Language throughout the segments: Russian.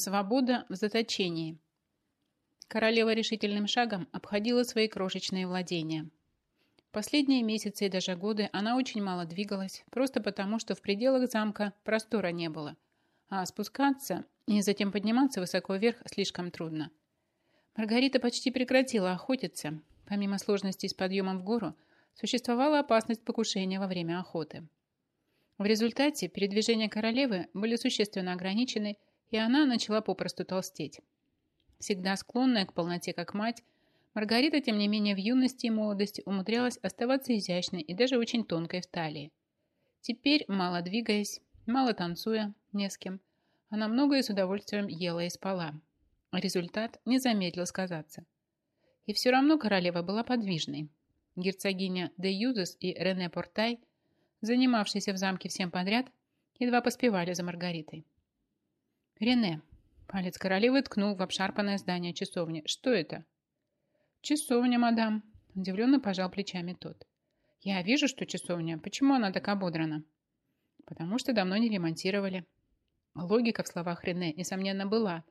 Свобода в заточении. Королева решительным шагом обходила свои крошечные владения. Последние месяцы и даже годы она очень мало двигалась, просто потому, что в пределах замка простора не было, а спускаться и затем подниматься высоко вверх слишком трудно. Маргарита почти прекратила охотиться. Помимо сложностей с подъемом в гору, существовала опасность покушения во время охоты. В результате передвижения королевы были существенно ограничены – и она начала попросту толстеть. Всегда склонная к полноте как мать, Маргарита, тем не менее, в юности и молодости умудрялась оставаться изящной и даже очень тонкой в талии. Теперь, мало двигаясь, мало танцуя, не с кем, она многое с удовольствием ела и спала. Результат не замедлил сказаться. И все равно королева была подвижной. Герцогиня де Юзес и Рене Портай, занимавшиеся в замке всем подряд, едва поспевали за Маргаритой. «Рене!» Палец королевы ткнул в обшарпанное здание часовни. «Что это?» «Часовня, мадам!» Удивленно пожал плечами тот. «Я вижу, что часовня. Почему она так ободрана?» «Потому что давно не ремонтировали». Логика в словах Рене, несомненно, была,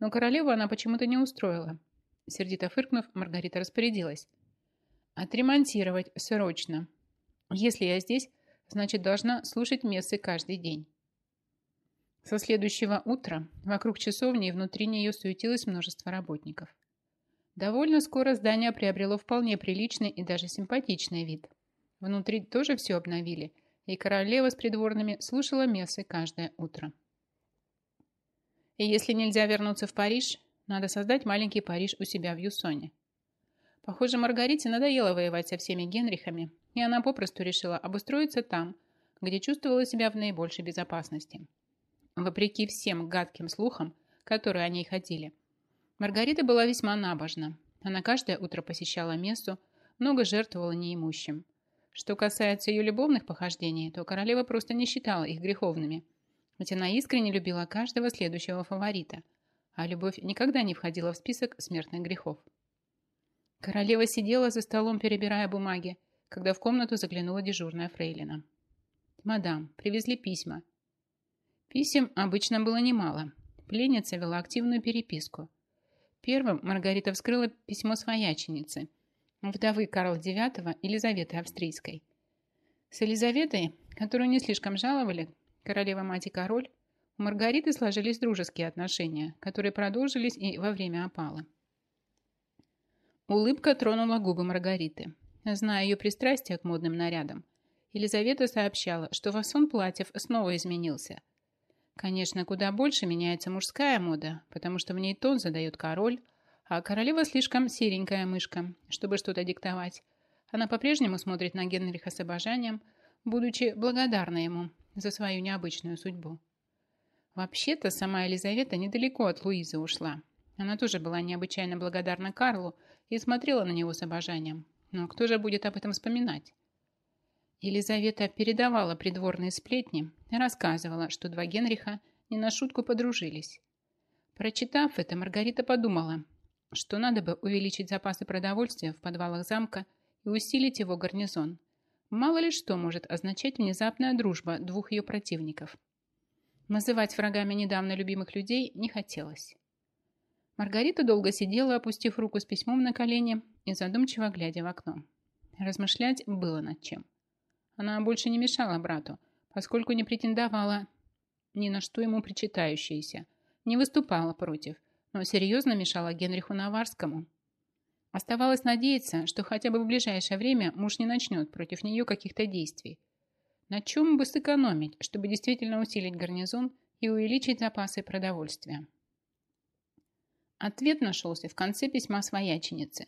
но королеву она почему-то не устроила. Сердито фыркнув, Маргарита распорядилась. «Отремонтировать срочно. Если я здесь, значит, должна слушать мессы каждый день». Со следующего утра вокруг часовни и внутри нее суетилось множество работников. Довольно скоро здание приобрело вполне приличный и даже симпатичный вид. Внутри тоже все обновили, и королева с придворными слушала мессы каждое утро. И если нельзя вернуться в Париж, надо создать маленький Париж у себя в Юсоне. Похоже, Маргарите надоело воевать со всеми Генрихами, и она попросту решила обустроиться там, где чувствовала себя в наибольшей безопасности – Вопреки всем гадким слухам, которые о ней ходили. Маргарита была весьма набожна. Она каждое утро посещала мессу, много жертвовала неимущим. Что касается ее любовных похождений, то королева просто не считала их греховными. Ведь она искренне любила каждого следующего фаворита, а любовь никогда не входила в список смертных грехов. Королева сидела за столом, перебирая бумаги, когда в комнату заглянула дежурная фрейлина. «Мадам, привезли письма», Писем обычно было немало. Пленница вела активную переписку. Первым Маргарита вскрыла письмо свояченицы, вдовы Карла IX Елизаветы Австрийской. С Елизаветой, которую не слишком жаловали, королева-мать и король, у Маргариты сложились дружеские отношения, которые продолжились и во время опалы. Улыбка тронула губы Маргариты. Зная ее пристрастие к модным нарядам, Елизавета сообщала, что фасон платьев снова изменился – Конечно, куда больше меняется мужская мода, потому что в ней тон задает король, а королева слишком серенькая мышка, чтобы что-то диктовать. Она по-прежнему смотрит на Генриха с обожанием, будучи благодарна ему за свою необычную судьбу. Вообще-то сама Елизавета недалеко от Луизы ушла. Она тоже была необычайно благодарна Карлу и смотрела на него с обожанием. Но кто же будет об этом вспоминать? Елизавета передавала придворные сплетни и рассказывала, что два Генриха не на шутку подружились. Прочитав это, Маргарита подумала, что надо бы увеличить запасы продовольствия в подвалах замка и усилить его гарнизон. Мало ли что может означать внезапная дружба двух ее противников. Называть врагами недавно любимых людей не хотелось. Маргарита долго сидела, опустив руку с письмом на колени и задумчиво глядя в окно. Размышлять было над чем. Она больше не мешала брату, поскольку не претендовала ни на что ему причитающееся, не выступала против, но серьезно мешала Генриху Наварскому. Оставалось надеяться, что хотя бы в ближайшее время муж не начнет против нее каких-то действий. На чем бы сэкономить, чтобы действительно усилить гарнизон и увеличить запасы продовольствия? Ответ нашелся в конце письма свояченицы.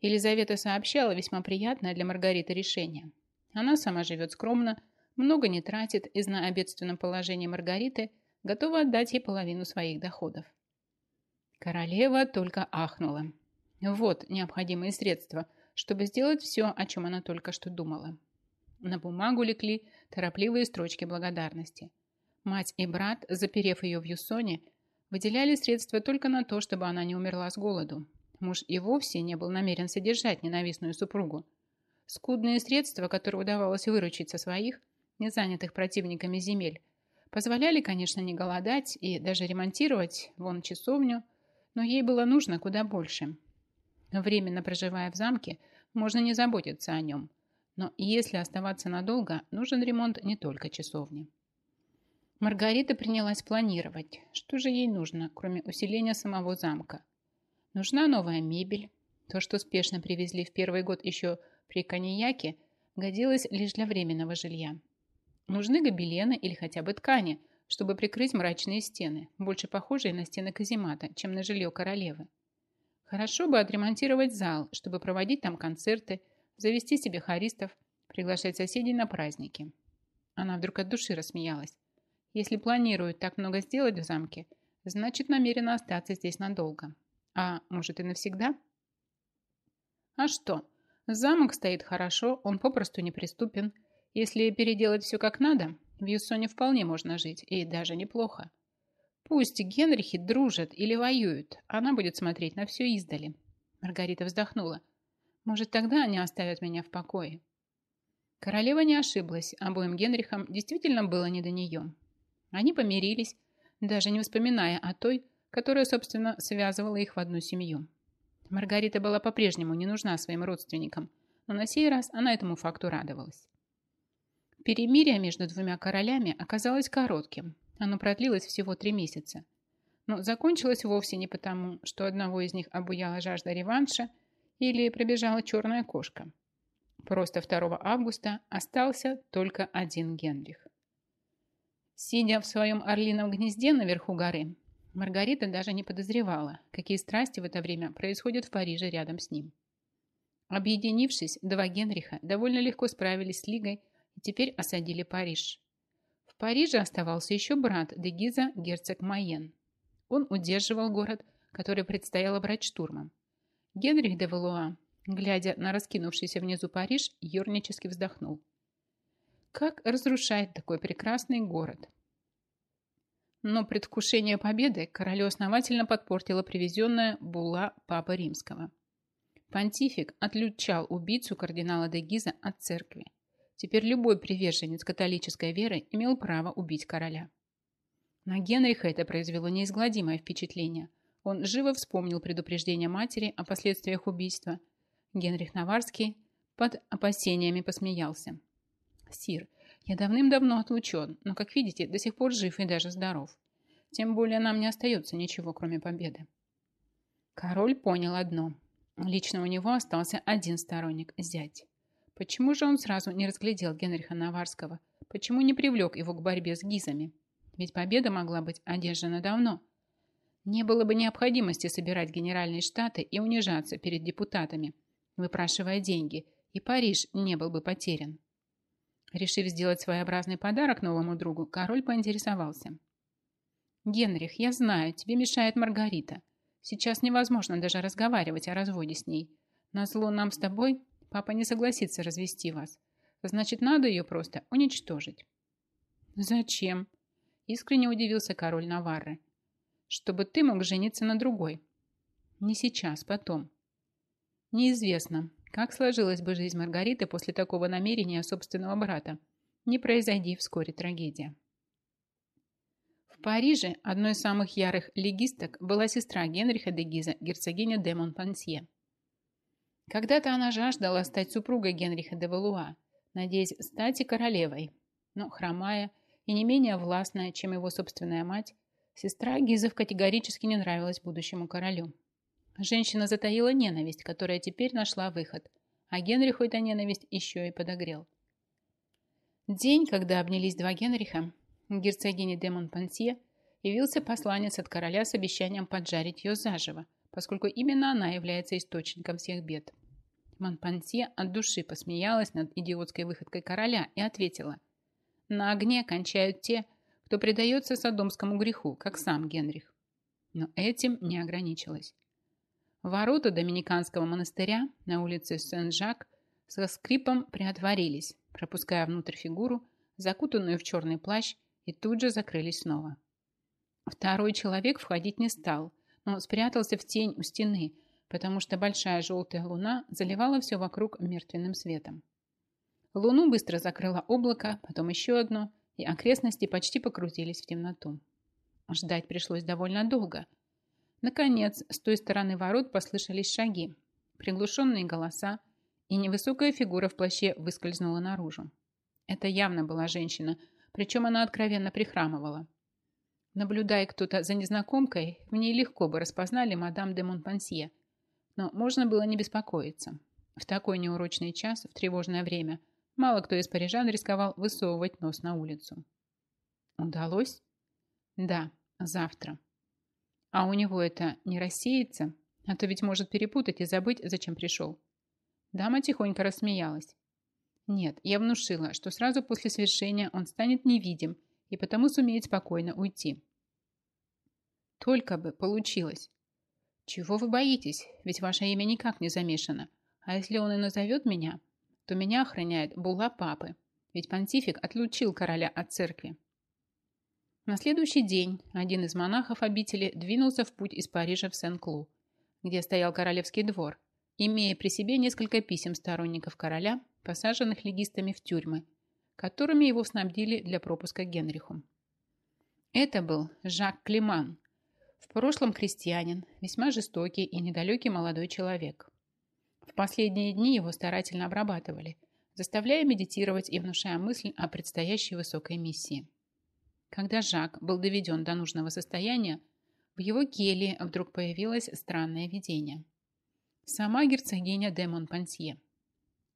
Елизавета сообщала весьма приятное для Маргариты решение – она сама живет скромно, много не тратит и, зная о бедственном положении Маргариты, готова отдать ей половину своих доходов. Королева только ахнула. Вот необходимые средства, чтобы сделать все, о чем она только что думала. На бумагу лекли торопливые строчки благодарности. Мать и брат, заперев ее в Юсоне, выделяли средства только на то, чтобы она не умерла с голоду. Муж и вовсе не был намерен содержать ненавистную супругу. Скудные средства, которые удавалось выручить со своих, не занятых противниками земель, Позволяли, конечно, не голодать и даже ремонтировать вон часовню, но ей было нужно куда больше. Временно проживая в замке, можно не заботиться о нем. Но если оставаться надолго, нужен ремонт не только часовни. Маргарита принялась планировать, что же ей нужно, кроме усиления самого замка. Нужна новая мебель. То, что спешно привезли в первый год еще при коньяке, годилось лишь для временного жилья. Нужны гобелены или хотя бы ткани, чтобы прикрыть мрачные стены, больше похожие на стены каземата, чем на жилье королевы. Хорошо бы отремонтировать зал, чтобы проводить там концерты, завести себе хористов, приглашать соседей на праздники. Она вдруг от души рассмеялась. Если планирует так много сделать в замке, значит намерена остаться здесь надолго. А может и навсегда? А что? Замок стоит хорошо, он попросту неприступен. Если переделать все как надо, в Юссоне вполне можно жить, и даже неплохо. Пусть Генрихи дружат или воюют, она будет смотреть на все издали. Маргарита вздохнула. Может, тогда они оставят меня в покое. Королева не ошиблась, обоим Генрихам действительно было не до нее. Они помирились, даже не вспоминая о той, которая, собственно, связывала их в одну семью. Маргарита была по-прежнему не нужна своим родственникам, но на сей раз она этому факту радовалась. Перемирие между двумя королями оказалось коротким. Оно продлилось всего три месяца. Но закончилось вовсе не потому, что одного из них обуяла жажда реванша или пробежала черная кошка. Просто 2 августа остался только один Генрих. Сидя в своем орлином гнезде наверху горы, Маргарита даже не подозревала, какие страсти в это время происходят в Париже рядом с ним. Объединившись, два Генриха довольно легко справились с Лигой и теперь осадили Париж. В Париже оставался еще брат Дегиза, герцог Майен. Он удерживал город, который предстояло брать штурмом. Генрих де Валуа, глядя на раскинувшийся внизу Париж, юрнически вздохнул. Как разрушает такой прекрасный город. Но предвкушение победы королю основательно подпортила привезенная була Папы Римского. Понтифик отлучал убийцу кардинала де Гиза от церкви. Теперь любой приверженец католической веры имел право убить короля. На Генриха это произвело неизгладимое впечатление. Он живо вспомнил предупреждение матери о последствиях убийства. Генрих Наварский под опасениями посмеялся. «Сир, я давным-давно отлучен, но, как видите, до сих пор жив и даже здоров. Тем более нам не остается ничего, кроме победы». Король понял одно. Лично у него остался один сторонник – зять. Почему же он сразу не разглядел Генриха Наварского? Почему не привлек его к борьбе с гизами? Ведь победа могла быть одержана давно. Не было бы необходимости собирать генеральные штаты и унижаться перед депутатами, выпрашивая деньги, и Париж не был бы потерян. Решив сделать своеобразный подарок новому другу, король поинтересовался. «Генрих, я знаю, тебе мешает Маргарита. Сейчас невозможно даже разговаривать о разводе с ней. Назло нам с тобой папа не согласится развести вас. Значит, надо ее просто уничтожить». «Зачем?» – искренне удивился король Наварры. «Чтобы ты мог жениться на другой». «Не сейчас, потом». Неизвестно, как сложилась бы жизнь Маргариты после такого намерения собственного брата? Не произойди вскоре трагедия. В Париже одной из самых ярых легисток была сестра Генриха де Гиза, герцогиня де Монпансье. Когда-то она жаждала стать супругой Генриха де Валуа, надеясь стать и королевой, но хромая и не менее властная, чем его собственная мать, сестра Гизов категорически не нравилась будущему королю. Женщина затаила ненависть, которая теперь нашла выход, а Генриху эта ненависть еще и подогрел. День, когда обнялись два Генриха, герцогини де Монпансье, явился посланец от короля с обещанием поджарить ее заживо, поскольку именно она является источником всех бед. Монпансье от души посмеялась над идиотской выходкой короля и ответила, «На огне кончают те, кто предается садомскому греху, как сам Генрих». Но этим не ограничилась. Ворота Доминиканского монастыря на улице Сен-Жак со скрипом приотворились, пропуская внутрь фигуру, закутанную в черный плащ, и тут же закрылись снова. Второй человек входить не стал, но спрятался в тень у стены, потому что большая желтая луна заливала все вокруг мертвенным светом. Луну быстро закрыло облако, потом еще одно, и окрестности почти покрутились в темноту. Ждать пришлось довольно долго. Наконец, с той стороны ворот послышались шаги, приглушенные голоса, и невысокая фигура в плаще выскользнула наружу. Это явно была женщина, причем она откровенно прихрамывала. Наблюдая кто-то за незнакомкой, в ней легко бы распознали мадам де Монпансье, но можно было не беспокоиться. В такой неурочный час, в тревожное время, мало кто из парижан рисковал высовывать нос на улицу. Удалось? Да, завтра. А у него это не рассеется, а то ведь может перепутать и забыть, зачем пришел. Дама тихонько рассмеялась. Нет, я внушила, что сразу после свершения он станет невидим и потому сумеет спокойно уйти. Только бы получилось. Чего вы боитесь? Ведь ваше имя никак не замешано. А если он и назовет меня, то меня охраняет була папы. Ведь понтифик отлучил короля от церкви. На следующий день один из монахов обители двинулся в путь из Парижа в Сен-Клу, где стоял королевский двор, имея при себе несколько писем сторонников короля, посаженных легистами в тюрьмы, которыми его снабдили для пропуска Генриху. Это был Жак Климан, в прошлом крестьянин, весьма жестокий и недалекий молодой человек. В последние дни его старательно обрабатывали, заставляя медитировать и внушая мысль о предстоящей высокой миссии. Когда Жак был доведен до нужного состояния, в его келье вдруг появилось странное видение. Сама герцогиня де Монпансье.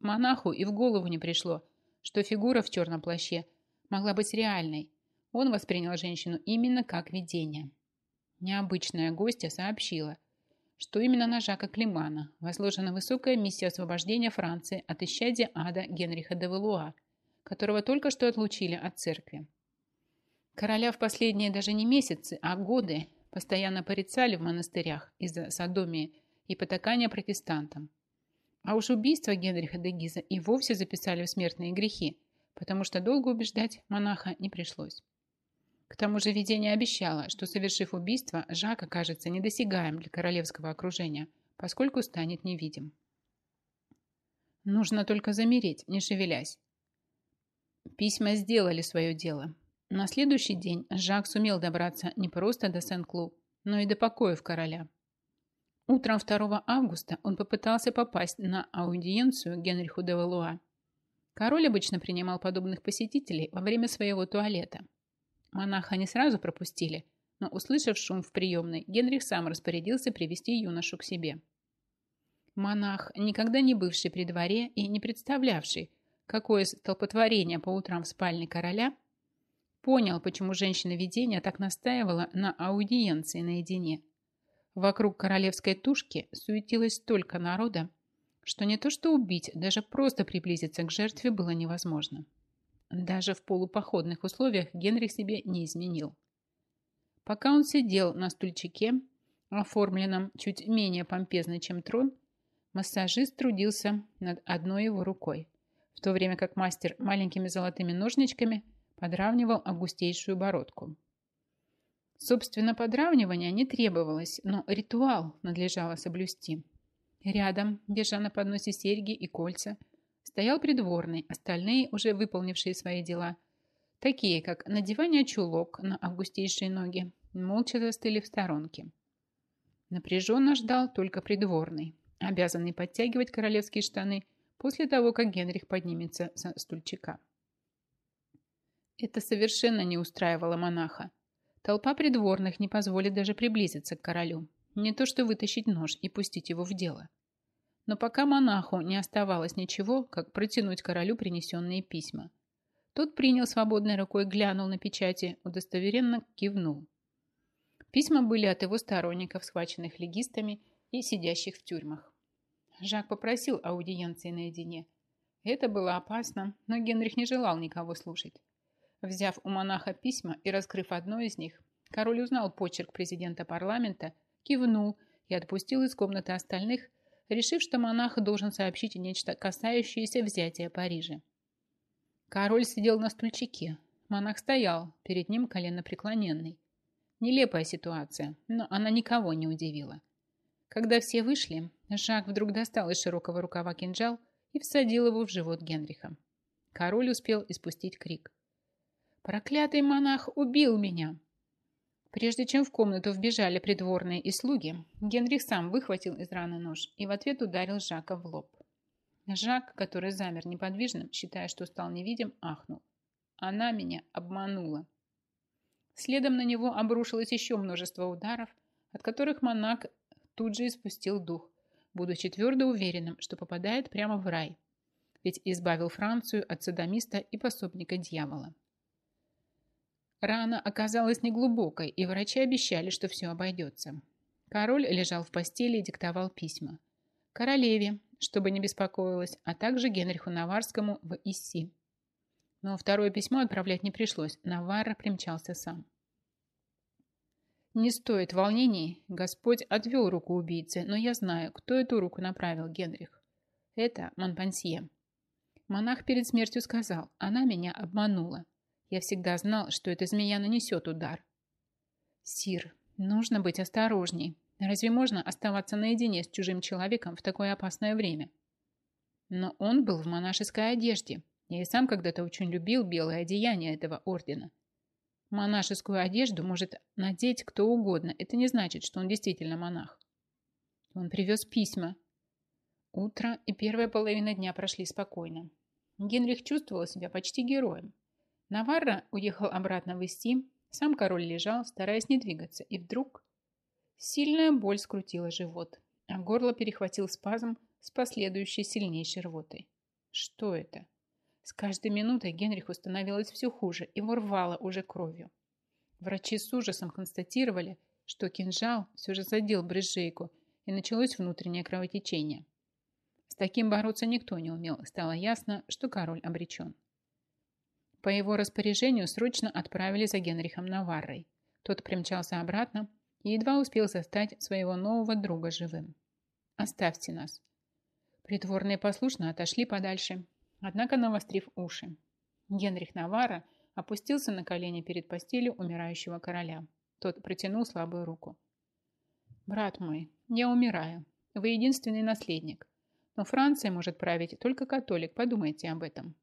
Монаху и в голову не пришло, что фигура в черном плаще могла быть реальной. Он воспринял женщину именно как видение. Необычная гостья сообщила, что именно на Жака Климана возложена высокая миссия освобождения Франции от исчадия ада Генриха де Валуа, которого только что отлучили от церкви. Короля в последние даже не месяцы, а годы постоянно порицали в монастырях из-за садомии и потакания протестантам. А уж убийство Генриха де Гиза и вовсе записали в смертные грехи, потому что долго убеждать монаха не пришлось. К тому же видение обещало, что, совершив убийство, Жак окажется недосягаем для королевского окружения, поскольку станет невидим. Нужно только замереть, не шевелясь. Письма сделали свое дело. На следующий день Жак сумел добраться не просто до Сен-Клу, но и до покоев короля. Утром 2 августа он попытался попасть на аудиенцию Генриху де Валуа. Король обычно принимал подобных посетителей во время своего туалета – Монаха не сразу пропустили, но, услышав шум в приемной, Генрих сам распорядился привести юношу к себе. Монах, никогда не бывший при дворе и не представлявший, какое столпотворение по утрам в спальне короля, понял, почему женщина-видения так настаивала на аудиенции наедине. Вокруг королевской тушки суетилось столько народа, что не то что убить, даже просто приблизиться к жертве было невозможно. Даже в полупоходных условиях Генрих себе не изменил. Пока он сидел на стульчике, оформленном чуть менее помпезно, чем трон, массажист трудился над одной его рукой, в то время как мастер маленькими золотыми ножничками подравнивал августейшую бородку. Собственно, подравнивания не требовалось, но ритуал надлежало соблюсти. Рядом, держа на подносе серьги и кольца – стоял придворный, остальные, уже выполнившие свои дела, такие как надевание чулок на августейшие ноги, молча застыли в сторонке. Напряженно ждал только придворный, обязанный подтягивать королевские штаны после того, как Генрих поднимется со стульчика. Это совершенно не устраивало монаха. Толпа придворных не позволит даже приблизиться к королю, не то что вытащить нож и пустить его в дело. Но пока монаху не оставалось ничего, как протянуть королю принесенные письма. Тот принял свободной рукой, глянул на печати, удостоверенно кивнул. Письма были от его сторонников, схваченных легистами и сидящих в тюрьмах. Жак попросил аудиенции наедине. Это было опасно, но Генрих не желал никого слушать. Взяв у монаха письма и раскрыв одно из них, король узнал почерк президента парламента, кивнул и отпустил из комнаты остальных, решив, что монах должен сообщить нечто, касающееся взятия Парижа. Король сидел на стульчике. Монах стоял, перед ним колено преклоненный. Нелепая ситуация, но она никого не удивила. Когда все вышли, Жак вдруг достал из широкого рукава кинжал и всадил его в живот Генриха. Король успел испустить крик. Проклятый монах убил меня!» Прежде чем в комнату вбежали придворные и слуги, Генрих сам выхватил из раны нож и в ответ ударил Жака в лоб. Жак, который замер неподвижным, считая, что стал невидим, ахнул. Она меня обманула. Следом на него обрушилось еще множество ударов, от которых монах тут же испустил дух, будучи твердо уверенным, что попадает прямо в рай, ведь избавил Францию от садомиста и пособника дьявола. Рана оказалась неглубокой, и врачи обещали, что все обойдется. Король лежал в постели и диктовал письма. Королеве, чтобы не беспокоилась, а также Генриху Наварскому в Исси. Но второе письмо отправлять не пришлось, Наварра примчался сам. Не стоит волнений, Господь отвел руку убийцы, но я знаю, кто эту руку направил, Генрих. Это Монпансье. Монах перед смертью сказал, она меня обманула. Я всегда знал, что эта змея нанесет удар. Сир, нужно быть осторожней. Разве можно оставаться наедине с чужим человеком в такое опасное время? Но он был в монашеской одежде. Я и сам когда-то очень любил белое одеяние этого ордена. Монашескую одежду может надеть кто угодно. Это не значит, что он действительно монах. Он привез письма. Утро и первая половина дня прошли спокойно. Генрих чувствовал себя почти героем. Наварра уехал обратно в Исти, сам король лежал, стараясь не двигаться, и вдруг сильная боль скрутила живот, а горло перехватил спазм с последующей сильнейшей рвотой. Что это? С каждой минутой Генриху становилось все хуже, его рвало уже кровью. Врачи с ужасом констатировали, что кинжал все же задел брызжейку, и началось внутреннее кровотечение. С таким бороться никто не умел, стало ясно, что король обречен. По его распоряжению срочно отправили за Генрихом Наваррой. Тот примчался обратно и едва успел застать своего нового друга живым. «Оставьте нас». Притворные послушно отошли подальше однако навострив уши. Генрих Навара опустился на колени перед постелью умирающего короля. Тот протянул слабую руку. «Брат мой, я умираю. Вы единственный наследник. Но Франция может править только католик, подумайте об этом».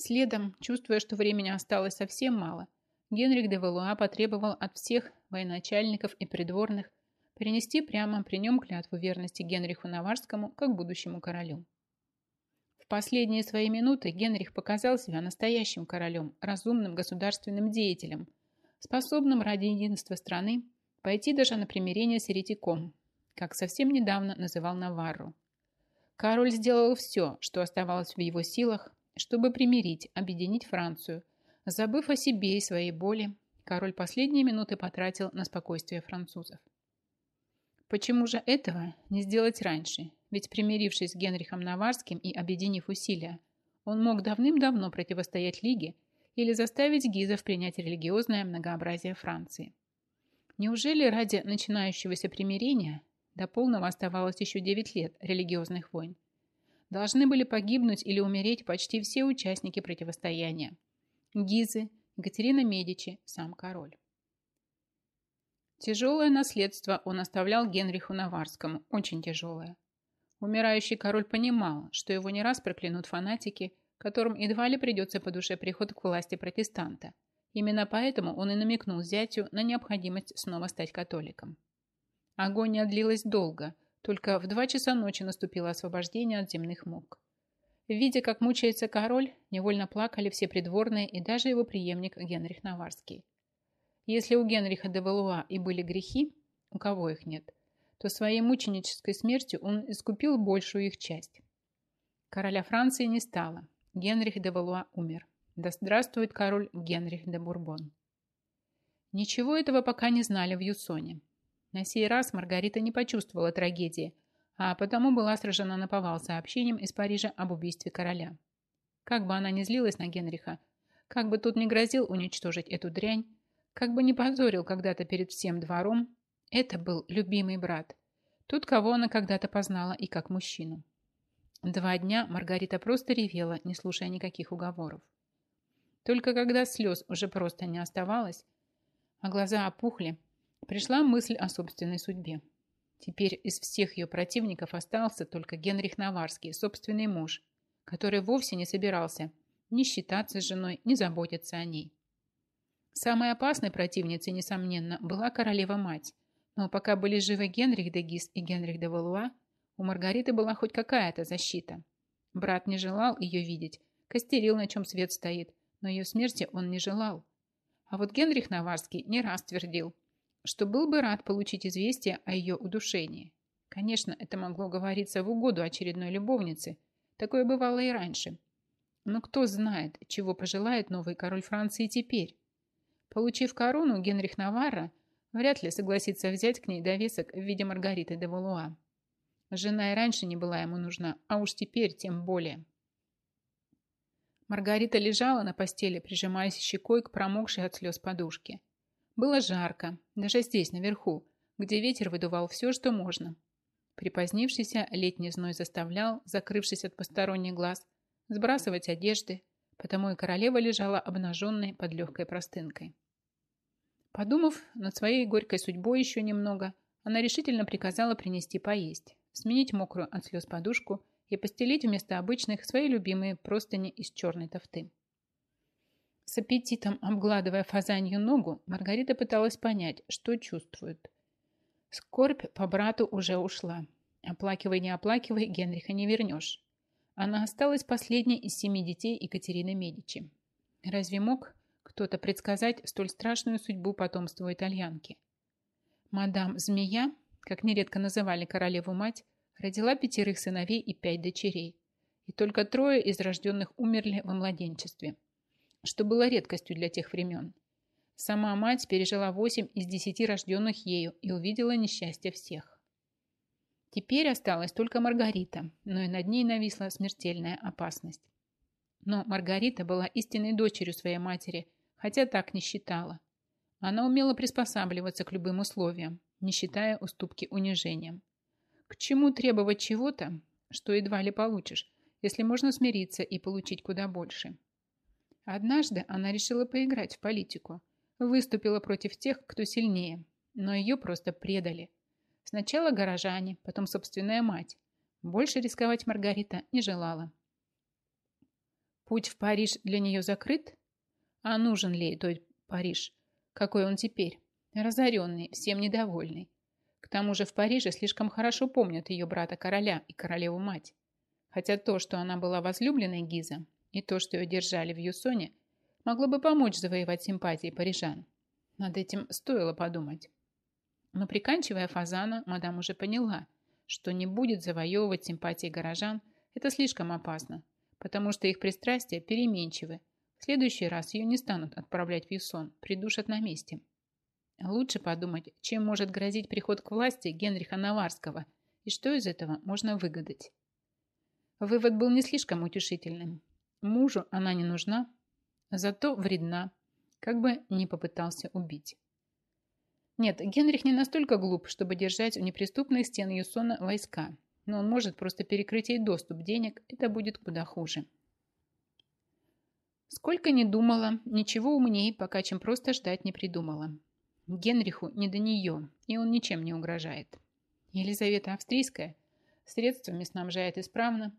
Следом, чувствуя, что времени осталось совсем мало, Генрих де Валуа потребовал от всех военачальников и придворных перенести прямо при нем клятву верности Генриху Наварскому как будущему королю последние свои минуты Генрих показал себя настоящим королем, разумным государственным деятелем, способным ради единства страны пойти даже на примирение с еретиком, как совсем недавно называл Наварру. Король сделал все, что оставалось в его силах, чтобы примирить, объединить Францию. Забыв о себе и своей боли, король последние минуты потратил на спокойствие французов. Почему же этого не сделать раньше? Ведь примирившись с Генрихом Наварским и объединив усилия, он мог давным-давно противостоять Лиге или заставить гизов принять религиозное многообразие Франции. Неужели ради начинающегося примирения до полного оставалось еще 9 лет религиозных войн? Должны были погибнуть или умереть почти все участники противостояния. Гизы, Екатерина Медичи, сам король. Тяжелое наследство он оставлял Генриху Наварскому, очень тяжелое. Умирающий король понимал, что его не раз проклянут фанатики, которым едва ли придется по душе приход к власти протестанта. Именно поэтому он и намекнул зятю на необходимость снова стать католиком. Агония длилась долго, только в два часа ночи наступило освобождение от земных мук. Видя, как мучается король, невольно плакали все придворные и даже его преемник Генрих Наварский. Если у Генриха де Валуа и были грехи, у кого их нет, то своей мученической смертью он искупил большую их часть. Короля Франции не стало. Генрих де Валуа умер. Да здравствует король Генрих де Бурбон. Ничего этого пока не знали в Юсоне. На сей раз Маргарита не почувствовала трагедии, а потому была сражена на повал сообщением из Парижа об убийстве короля. Как бы она ни злилась на Генриха, как бы тот ни грозил уничтожить эту дрянь, как бы не позорил когда-то перед всем двором, это был любимый брат. Тот, кого она когда-то познала и как мужчину. Два дня Маргарита просто ревела, не слушая никаких уговоров. Только когда слез уже просто не оставалось, а глаза опухли, пришла мысль о собственной судьбе. Теперь из всех ее противников остался только Генрих Наварский, собственный муж, который вовсе не собирался не считаться с женой, не заботиться о ней. Самой опасной противницей, несомненно, была королева-мать, но пока были живы Генрих де Гис и Генрих де Валуа, у Маргариты была хоть какая-то защита. Брат не желал ее видеть, костерил, на чем свет стоит, но ее смерти он не желал. А вот Генрих Наварский не раз твердил, что был бы рад получить известие о ее удушении. Конечно, это могло говориться в угоду очередной любовнице. Такое бывало и раньше. Но кто знает, чего пожелает новый король Франции теперь? Получив корону, Генрих Наварра вряд ли согласится взять к ней довесок в виде Маргариты де Валуа. Жена и раньше не была ему нужна, а уж теперь тем более. Маргарита лежала на постели, прижимаясь щекой к промокшей от слез подушке. Было жарко, даже здесь, наверху, где ветер выдувал все, что можно. Припозднившийся летний зной заставлял, закрывшись от посторонних глаз, сбрасывать одежды, потому и королева лежала обнаженной под легкой простынкой. Подумав над своей горькой судьбой еще немного, она решительно приказала принести поесть, сменить мокрую от слез подушку и постелить вместо обычных свои любимые простыни из черной тофты. С аппетитом обгладывая фазанью ногу, Маргарита пыталась понять, что чувствует. Скорбь по брату уже ушла. Оплакивай, не оплакивай, Генриха не вернешь. Она осталась последней из семи детей Екатерины Медичи. Разве мог кто-то предсказать столь страшную судьбу потомства итальянки? Мадам Змея, как нередко называли королеву-мать, родила пятерых сыновей и пять дочерей. И только трое из рожденных умерли во младенчестве, что было редкостью для тех времен. Сама мать пережила восемь из десяти рожденных ею и увидела несчастье всех. Теперь осталась только Маргарита, но и над ней нависла смертельная опасность. Но Маргарита была истинной дочерью своей матери, хотя так не считала. Она умела приспосабливаться к любым условиям, не считая уступки унижением. К чему требовать чего-то, что едва ли получишь, если можно смириться и получить куда больше? Однажды она решила поиграть в политику, выступила против тех, кто сильнее, но ее просто предали – Сначала горожане, потом собственная мать. Больше рисковать Маргарита не желала. Путь в Париж для нее закрыт? А нужен ли той Париж? Какой он теперь? Разоренный, всем недовольный. К тому же в Париже слишком хорошо помнят ее брата-короля и королеву-мать. Хотя то, что она была возлюбленной Гиза, и то, что ее держали в Юсоне, могло бы помочь завоевать симпатии парижан. Над этим стоило подумать. Но приканчивая фазана, мадам уже поняла, что не будет завоевывать симпатии горожан, это слишком опасно, потому что их пристрастия переменчивы. В следующий раз ее не станут отправлять в Юсон, придушат на месте. Лучше подумать, чем может грозить приход к власти Генриха Наварского и что из этого можно выгадать. Вывод был не слишком утешительным. Мужу она не нужна, зато вредна, как бы не попытался убить. Нет, Генрих не настолько глуп, чтобы держать у неприступных стен Юсона войска, но он может просто перекрыть ей доступ денег, это будет куда хуже. Сколько ни думала, ничего умнее, пока чем просто ждать не придумала. Генриху не до нее, и он ничем не угрожает. Елизавета Австрийская средствами снабжает исправно.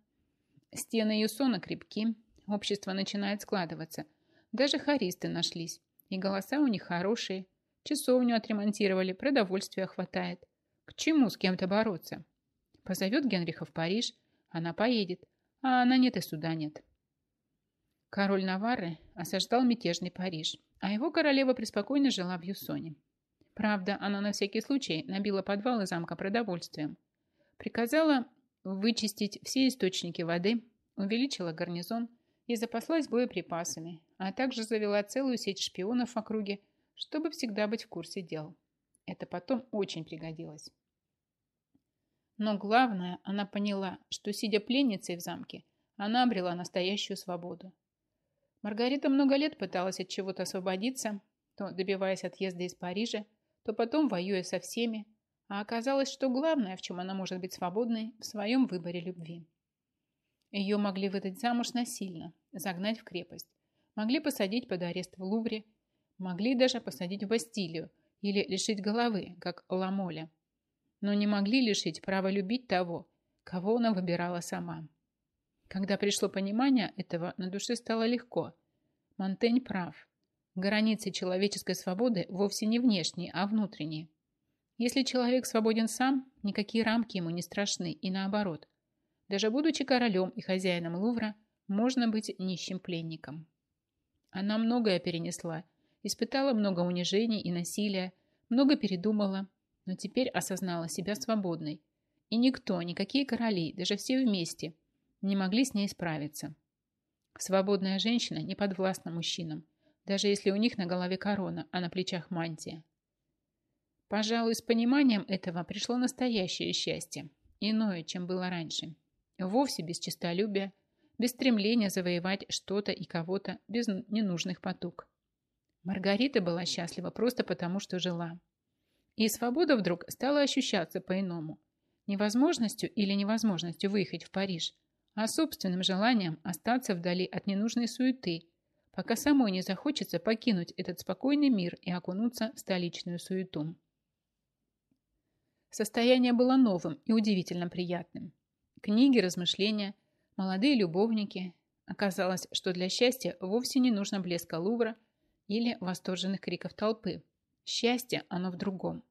Стены Юсона крепки, общество начинает складываться. Даже харисты нашлись, и голоса у них хорошие, Часовню отремонтировали, продовольствия хватает. К чему с кем-то бороться? Позовет Генриха в Париж, она поедет, а она нет и суда нет. Король Наварры осаждал мятежный Париж, а его королева преспокойно жила в Юсоне. Правда, она на всякий случай набила подвалы замка продовольствием. Приказала вычистить все источники воды, увеличила гарнизон и запаслась боеприпасами, а также завела целую сеть шпионов в округе, чтобы всегда быть в курсе дел. Это потом очень пригодилось. Но главное, она поняла, что, сидя пленницей в замке, она обрела настоящую свободу. Маргарита много лет пыталась от чего-то освободиться, то добиваясь отъезда из Парижа, то потом воюя со всеми, а оказалось, что главное, в чем она может быть свободной, в своем выборе любви. Ее могли выдать замуж насильно, загнать в крепость, могли посадить под арест в Лувре Могли даже посадить в Бастилию или лишить головы, как Ламоля. Но не могли лишить права любить того, кого она выбирала сама. Когда пришло понимание этого, на душе стало легко. Монтень прав. Границы человеческой свободы вовсе не внешние, а внутренние. Если человек свободен сам, никакие рамки ему не страшны, и наоборот. Даже будучи королем и хозяином Лувра, можно быть нищим пленником. Она многое перенесла, испытала много унижений и насилия, много передумала, но теперь осознала себя свободной. И никто, никакие короли, даже все вместе, не могли с ней справиться. Свободная женщина не подвластна мужчинам, даже если у них на голове корона, а на плечах мантия. Пожалуй, с пониманием этого пришло настоящее счастье, иное, чем было раньше. Вовсе без честолюбия, без стремления завоевать что-то и кого-то, без ненужных потуг. Маргарита была счастлива просто потому, что жила. И свобода вдруг стала ощущаться по-иному. Невозможностью или невозможностью выехать в Париж, а собственным желанием остаться вдали от ненужной суеты, пока самой не захочется покинуть этот спокойный мир и окунуться в столичную суету. Состояние было новым и удивительно приятным. Книги, размышления, молодые любовники. Оказалось, что для счастья вовсе не нужно блеска Лувра или восторженных криков толпы. Счастье оно в другом.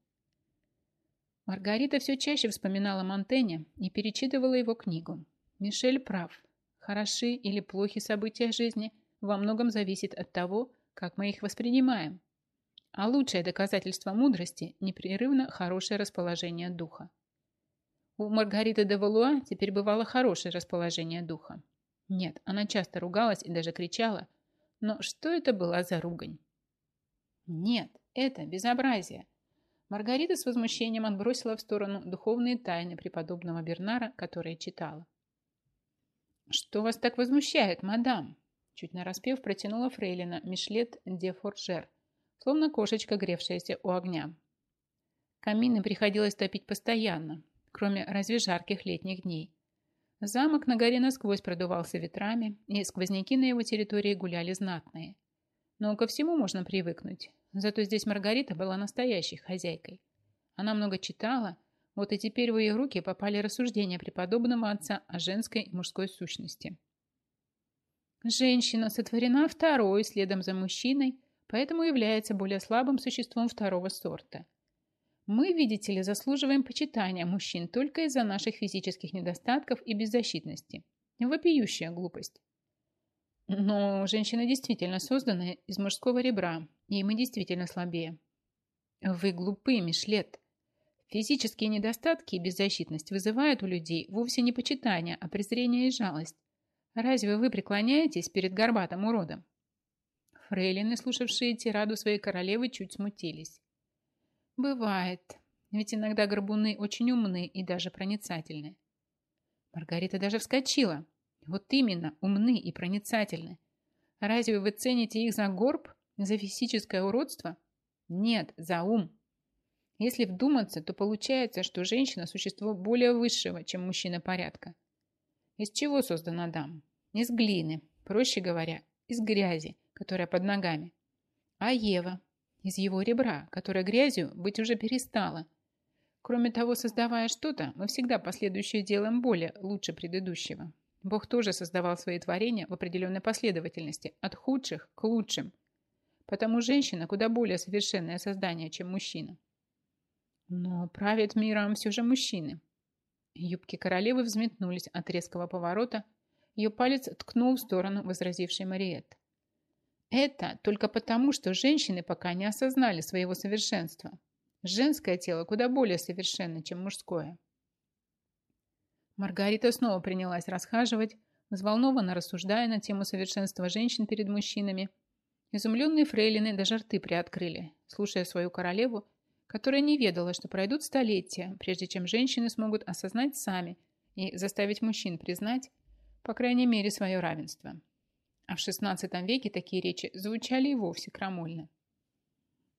Маргарита все чаще вспоминала Монтене и перечитывала его книгу. Мишель прав. Хороши или плохи события жизни во многом зависит от того, как мы их воспринимаем. А лучшее доказательство мудрости – непрерывно хорошее расположение духа. У Маргариты де Валуа теперь бывало хорошее расположение духа. Нет, она часто ругалась и даже кричала, но что это была за ругань? Нет, это безобразие. Маргарита с возмущением отбросила в сторону духовные тайны преподобного Бернара, которые читала. «Что вас так возмущает, мадам?» Чуть нараспев протянула фрейлина Мишлет де Форжер, словно кошечка, гревшаяся у огня. Камины приходилось топить постоянно, кроме разве жарких летних дней. Замок на горе насквозь продувался ветрами, и сквозняки на его территории гуляли знатные. Но ко всему можно привыкнуть. Зато здесь Маргарита была настоящей хозяйкой. Она много читала, вот и теперь в ее руки попали рассуждения преподобного отца о женской и мужской сущности. Женщина сотворена второй, следом за мужчиной, поэтому является более слабым существом второго сорта. Мы, видите ли, заслуживаем почитания мужчин только из-за наших физических недостатков и беззащитности. Вопиющая глупость. Но женщины действительно созданы из мужского ребра, и мы действительно слабее. Вы глупы, Мишлет. Физические недостатки и беззащитность вызывают у людей вовсе не почитание, а презрение и жалость. Разве вы преклоняетесь перед горбатым уродом? Фрейлины, слушавшие тираду своей королевы, чуть смутились. Бывает, ведь иногда горбуны очень умны и даже проницательны. Маргарита даже вскочила. Вот именно, умны и проницательны. Разве вы цените их за горб, за физическое уродство? Нет, за ум. Если вдуматься, то получается, что женщина – существо более высшего, чем мужчина порядка. Из чего создан Адам? Из глины, проще говоря, из грязи, которая под ногами. А Ева? Из его ребра, которая грязью быть уже перестала. Кроме того, создавая что-то, мы всегда последующее делаем более лучше предыдущего. Бог тоже создавал свои творения в определенной последовательности, от худших к лучшим. Потому женщина куда более совершенное создание, чем мужчина. Но правят миром все же мужчины. Юбки королевы взметнулись от резкого поворота. Ее палец ткнул в сторону возразившей Мариет. Это только потому, что женщины пока не осознали своего совершенства. Женское тело куда более совершенно, чем мужское. Маргарита снова принялась расхаживать, взволнованно рассуждая на тему совершенства женщин перед мужчинами. Изумленные фрейлины даже рты приоткрыли, слушая свою королеву которая не ведала, что пройдут столетия, прежде чем женщины смогут осознать сами и заставить мужчин признать, по крайней мере, свое равенство. А в XVI веке такие речи звучали и вовсе крамольно.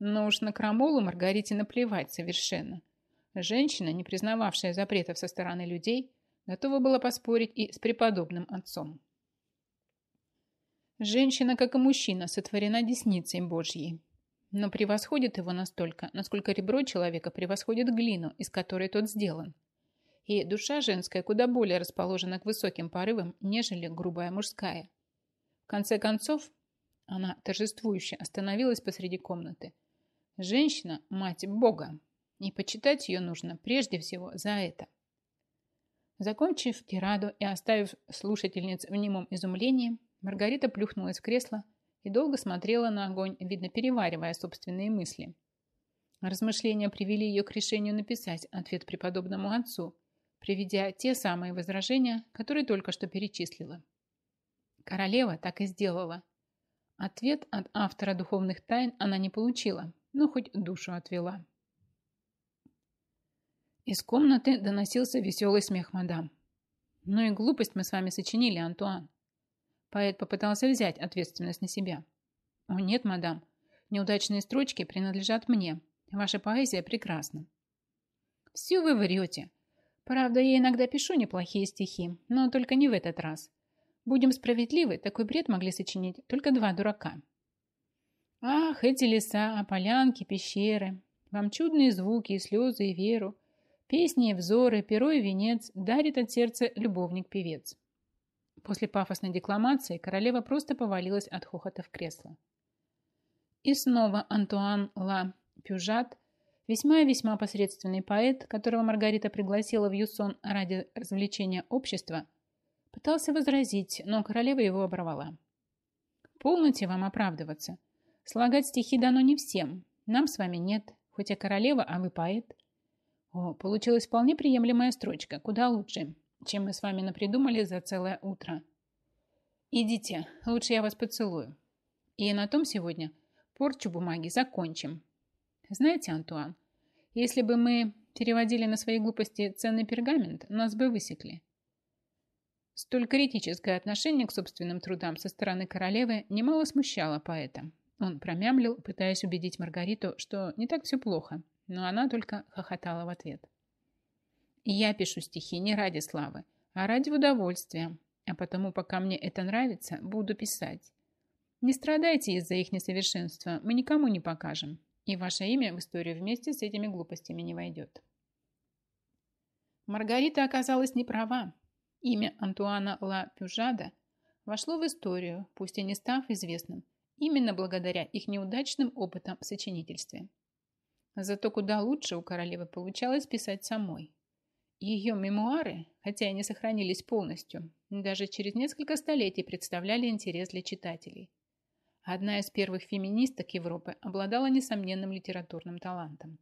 Но уж на крамолу Маргарите наплевать совершенно. Женщина, не признававшая запретов со стороны людей, готова была поспорить и с преподобным отцом. Женщина, как и мужчина, сотворена десницей Божьей, но превосходит его настолько, насколько ребро человека превосходит глину, из которой тот сделан. и душа женская куда более расположена к высоким порывам, нежели грубая мужская. Конце концов, она торжествующе остановилась посреди комнаты. Женщина – мать Бога, и почитать ее нужно прежде всего за это. Закончив тираду и оставив слушательниц в немом изумлении, Маргарита плюхнулась в кресло и долго смотрела на огонь, видно, переваривая собственные мысли. Размышления привели ее к решению написать ответ преподобному отцу, приведя те самые возражения, которые только что перечислила. Королева так и сделала. Ответ от автора духовных тайн она не получила, но хоть душу отвела. Из комнаты доносился веселый смех мадам. «Ну и глупость мы с вами сочинили, Антуан». Поэт попытался взять ответственность на себя. «О нет, мадам, неудачные строчки принадлежат мне. Ваша поэзия прекрасна». «Все вы врете. Правда, я иногда пишу неплохие стихи, но только не в этот раз. Будем справедливы, такой бред могли сочинить только два дурака. Ах, эти леса, полянки, пещеры. Вам чудные звуки, и слезы, и веру. Песни и взоры, перо и венец дарит от сердца любовник-певец. После пафосной декламации королева просто повалилась от хохота в кресло. И снова Антуан Ла Пюжат, весьма и весьма посредственный поэт, которого Маргарита пригласила в Юсон ради развлечения общества, Пытался возразить, но королева его оборвала. «Полноте вам оправдываться. Слагать стихи дано не всем. Нам с вами нет. Хоть я королева, а вы поэт». О, получилась вполне приемлемая строчка. Куда лучше, чем мы с вами напридумали за целое утро. Идите, лучше я вас поцелую. И на том сегодня порчу бумаги закончим. Знаете, Антуан, если бы мы переводили на свои глупости ценный пергамент, нас бы высекли. Столь критическое отношение к собственным трудам со стороны королевы немало смущало поэта. Он промямлил, пытаясь убедить Маргариту, что не так все плохо, но она только хохотала в ответ. «Я пишу стихи не ради славы, а ради удовольствия, а потому, пока мне это нравится, буду писать. Не страдайте из-за их несовершенства, мы никому не покажем, и ваше имя в историю вместе с этими глупостями не войдет». Маргарита оказалась не права. Имя Антуана Ла Пюжада вошло в историю, пусть и не став известным, именно благодаря их неудачным опытам в сочинительстве. Зато куда лучше у королевы получалось писать самой. Ее мемуары, хотя и не сохранились полностью, даже через несколько столетий представляли интерес для читателей. Одна из первых феминисток Европы обладала несомненным литературным талантом.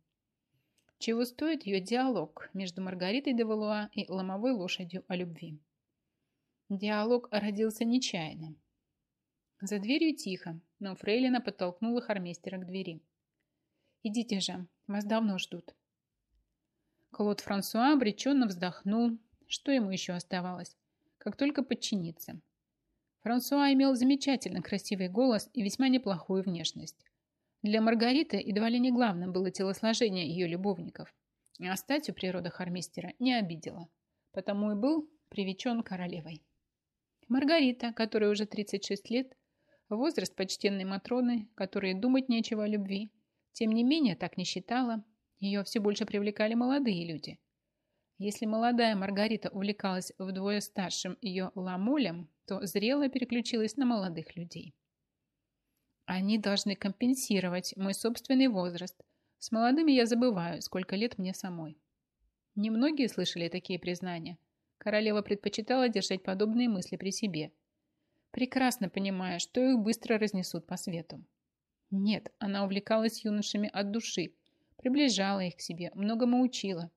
Чего стоит ее диалог между Маргаритой де Валуа и ломовой лошадью о любви. Диалог родился нечаянно. За дверью тихо, но Фрейлина подтолкнула Хармейстера к двери. «Идите же, вас давно ждут». Клод Франсуа обреченно вздохнул. Что ему еще оставалось? Как только подчиниться. Франсуа имел замечательно красивый голос и весьма неплохую внешность. Для Маргариты едва ли не главным было телосложение ее любовников, а статью природа Хармистера не обидела, потому и был привечен королевой. Маргарита, которой уже 36 лет, возраст почтенной Матроны, которой думать нечего о любви, тем не менее так не считала, ее все больше привлекали молодые люди. Если молодая Маргарита увлекалась вдвое старшим ее ламолем, то зрело переключилась на молодых людей. Они должны компенсировать мой собственный возраст. С молодыми я забываю, сколько лет мне самой. Немногие слышали такие признания. Королева предпочитала держать подобные мысли при себе, прекрасно понимая, что их быстро разнесут по свету. Нет, она увлекалась юношами от души, приближала их к себе, многому учила.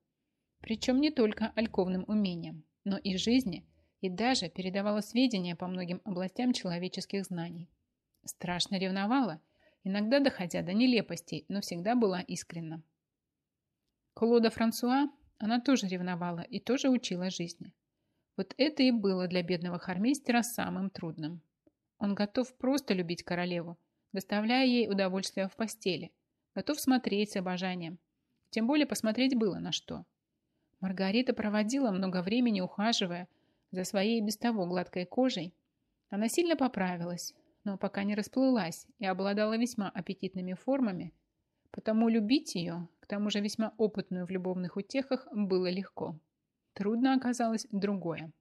Причем не только альковным умениям, но и жизни, и даже передавала сведения по многим областям человеческих знаний. Страшно ревновала, иногда доходя до нелепостей, но всегда была искренна. Клода Франсуа она тоже ревновала и тоже учила жизни. Вот это и было для бедного хармейстера самым трудным. Он готов просто любить королеву, доставляя ей удовольствие в постели, готов смотреть с обожанием. Тем более посмотреть было на что. Маргарита проводила много времени, ухаживая за своей без того гладкой кожей. Она сильно поправилась, но пока не расплылась и обладала весьма аппетитными формами, потому любить ее, к тому же весьма опытную в любовных утехах, было легко. Трудно оказалось другое.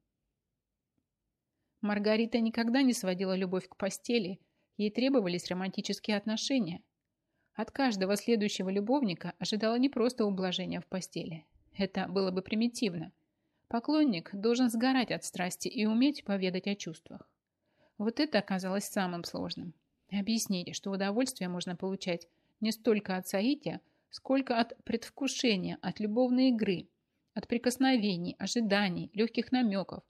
Маргарита никогда не сводила любовь к постели, ей требовались романтические отношения. От каждого следующего любовника ожидала не просто ублажения в постели. Это было бы примитивно. Поклонник должен сгорать от страсти и уметь поведать о чувствах. Вот это оказалось самым сложным. Объяснить, что удовольствие можно получать не столько от соития, сколько от предвкушения, от любовной игры, от прикосновений, ожиданий, легких намеков,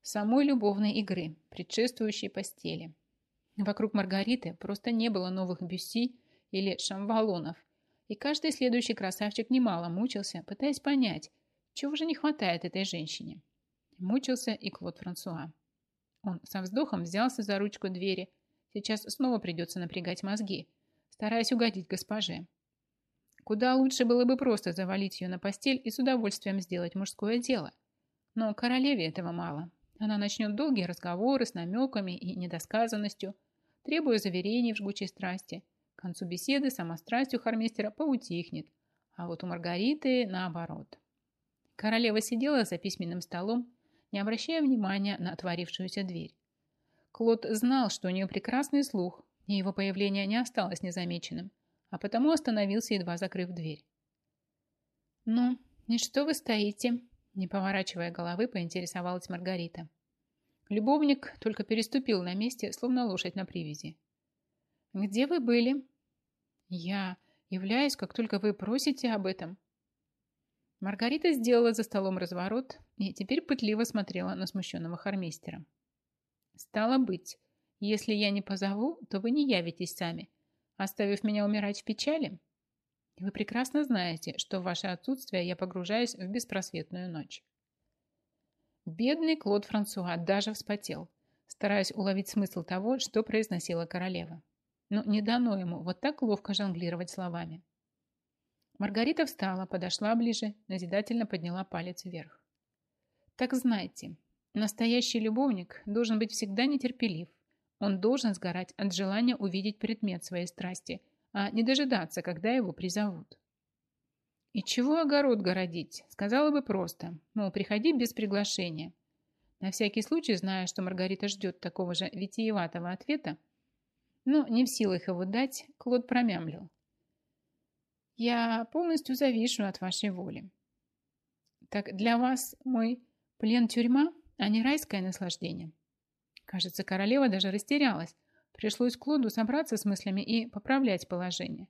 самой любовной игры, предшествующей постели. Вокруг Маргариты просто не было новых бюсси или шамвалонов, и каждый следующий красавчик немало мучился, пытаясь понять, чего же не хватает этой женщине. Мучился и Клод Франсуа. Он со вздохом взялся за ручку двери. Сейчас снова придется напрягать мозги, стараясь угодить госпоже. Куда лучше было бы просто завалить ее на постель и с удовольствием сделать мужское дело. Но королеве этого мало. Она начнет долгие разговоры с намеками и недосказанностью, требуя заверений в жгучей страсти. К концу беседы сама страсть у хармистера поутихнет, а вот у Маргариты наоборот. Королева сидела за письменным столом, не обращая внимания на отворившуюся дверь. Клод знал, что у нее прекрасный слух, и его появление не осталось незамеченным – а потому остановился, едва закрыв дверь. «Ну, и что вы стоите?» Не поворачивая головы, поинтересовалась Маргарита. Любовник только переступил на месте, словно лошадь на привязи. «Где вы были?» «Я являюсь, как только вы просите об этом». Маргарита сделала за столом разворот и теперь пытливо смотрела на смущенного хармейстера. «Стало быть, если я не позову, то вы не явитесь сами, оставив меня умирать в печали? Вы прекрасно знаете, что в ваше отсутствие я погружаюсь в беспросветную ночь. Бедный Клод Франсуа даже вспотел, стараясь уловить смысл того, что произносила королева. Но не дано ему вот так ловко жонглировать словами. Маргарита встала, подошла ближе, назидательно подняла палец вверх. Так знайте, настоящий любовник должен быть всегда нетерпелив, он должен сгорать от желания увидеть предмет своей страсти, а не дожидаться, когда его призовут. И чего огород городить? Сказала бы просто, мол, приходи без приглашения. На всякий случай, зная, что Маргарита ждет такого же витиеватого ответа, но не в силах его дать, Клод промямлил. «Я полностью завишу от вашей воли. Так для вас мой плен тюрьма, а не райское наслаждение?» Кажется, королева даже растерялась. Пришлось Клоду собраться с мыслями и поправлять положение.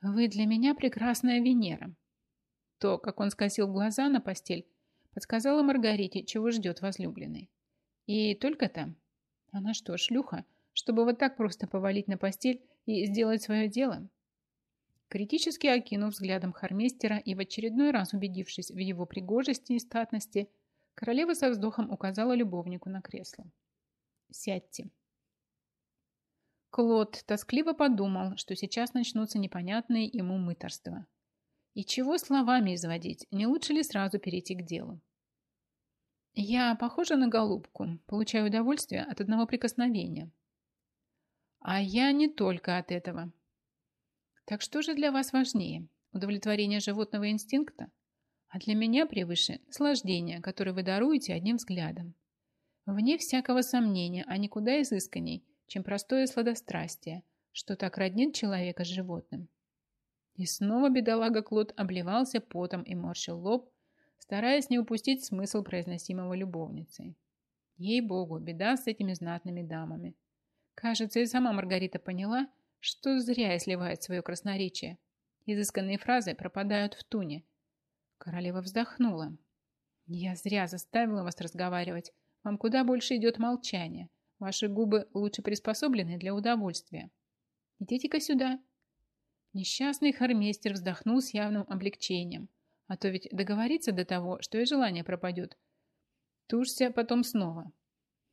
«Вы для меня прекрасная Венера». То, как он скосил глаза на постель, подсказала Маргарите, чего ждет возлюбленный. И только там. Она что, шлюха, чтобы вот так просто повалить на постель и сделать свое дело? Критически окинув взглядом Харместера и в очередной раз убедившись в его пригожести и статности, королева со вздохом указала любовнику на кресло. Сядьте. Клод тоскливо подумал, что сейчас начнутся непонятные ему мыторства. И чего словами изводить, не лучше ли сразу перейти к делу? Я похожа на голубку, получаю удовольствие от одного прикосновения. А я не только от этого. Так что же для вас важнее? Удовлетворение животного инстинкта? А для меня превыше наслаждение, которое вы даруете одним взглядом. Вне всякого сомнения, а никуда изысканней, чем простое сладострастие, что так роднит человека с животным. И снова бедолага Клод обливался потом и морщил лоб, стараясь не упустить смысл произносимого любовницей. Ей-богу, беда с этими знатными дамами. Кажется, и сама Маргарита поняла, что зря сливает свое красноречие. Изысканные фразы пропадают в туне. Королева вздохнула. «Я зря заставила вас разговаривать. Вам куда больше идет молчание. Ваши губы лучше приспособлены для удовольствия. Идите-ка сюда. Несчастный хармейстер вздохнул с явным облегчением. А то ведь договориться до того, что и желание пропадет. Тушься потом снова.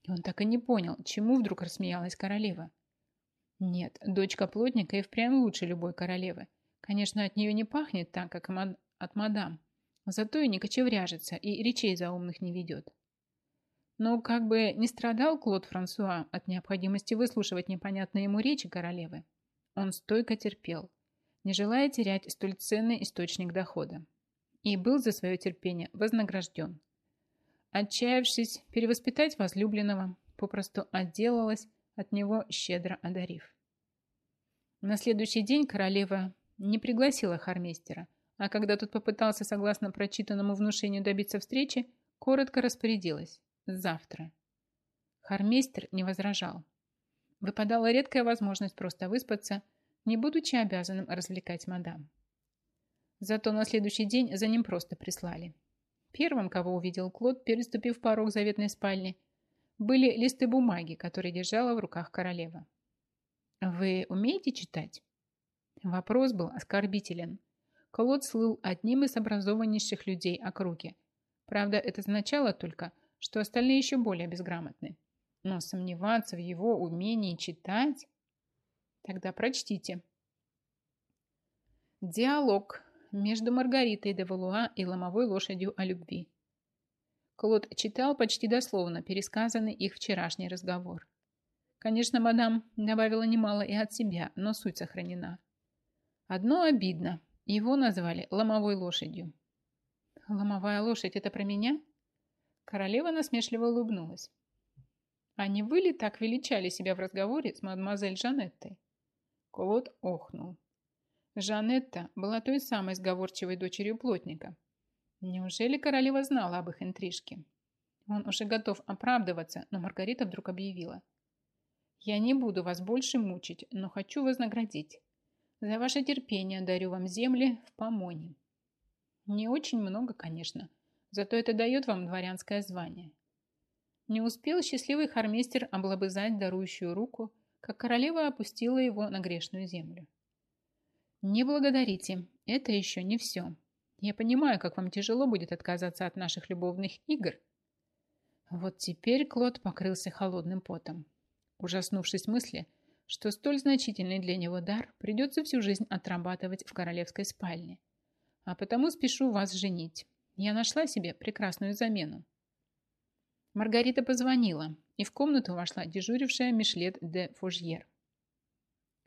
И он так и не понял, чему вдруг рассмеялась королева. Нет, дочка плотника и впрямь лучше любой королевы. Конечно, от нее не пахнет так, как от мадам. Зато и не кочевряжется, и речей заумных не ведет. Но как бы не страдал Клод Франсуа от необходимости выслушивать непонятные ему речи королевы, он стойко терпел, не желая терять столь ценный источник дохода. И был за свое терпение вознагражден. Отчаявшись перевоспитать возлюбленного, попросту отделалась от него, щедро одарив. На следующий день королева не пригласила хармейстера, а когда тот попытался, согласно прочитанному внушению, добиться встречи, коротко распорядилась «завтра». Хармейстер не возражал. Выпадала редкая возможность просто выспаться, не будучи обязанным развлекать мадам. Зато на следующий день за ним просто прислали. Первым, кого увидел Клод, переступив порог заветной спальни, были листы бумаги, которые держала в руках королева. «Вы умеете читать?» Вопрос был оскорбителен. Клод слыл одним из образованнейших людей округи. Правда, это означало только, что остальные еще более безграмотны. Но сомневаться в его умении читать... Тогда прочтите. Диалог между Маргаритой де Валуа и ломовой лошадью о любви. Клод читал почти дословно пересказанный их вчерашний разговор. Конечно, мадам добавила немало и от себя, но суть сохранена. Одно обидно. Его назвали ломовой лошадью. «Ломовая лошадь – это про меня?» Королева насмешливо улыбнулась. «А не вы ли так величали себя в разговоре с мадемуазель Жанеттой?» Клод охнул. Жанетта была той самой сговорчивой дочерью плотника. Неужели королева знала об их интрижке? Он уже готов оправдываться, но Маргарита вдруг объявила. «Я не буду вас больше мучить, но хочу вознаградить. За ваше терпение дарю вам земли в помоне. Не очень много, конечно, зато это дает вам дворянское звание». Не успел счастливый хармистер облобызать дарующую руку, как королева опустила его на грешную землю. Не благодарите, это еще не все. Я понимаю, как вам тяжело будет отказаться от наших любовных игр. Вот теперь Клод покрылся холодным потом, ужаснувшись мысли, что столь значительный для него дар придется всю жизнь отрабатывать в королевской спальне. А потому спешу вас женить. Я нашла себе прекрасную замену. Маргарита позвонила, и в комнату вошла дежурившая Мишлет де Фужьер.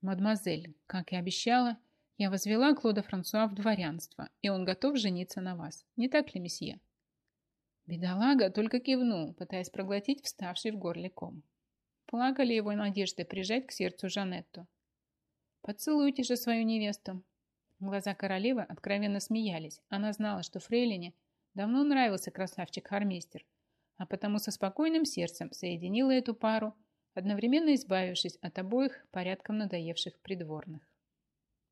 «Мадемуазель, как и обещала, я возвела Клода Франсуа в дворянство, и он готов жениться на вас. Не так ли, месье?» Бедолага только кивнул, пытаясь проглотить вставший в горле ком. Плакали его надежды прижать к сердцу Жанетту. «Поцелуйте же свою невесту!» Глаза королевы откровенно смеялись. Она знала, что Фрейлине давно нравился красавчик Хармистер, а потому со спокойным сердцем соединила эту пару, одновременно избавившись от обоих порядком надоевших придворных.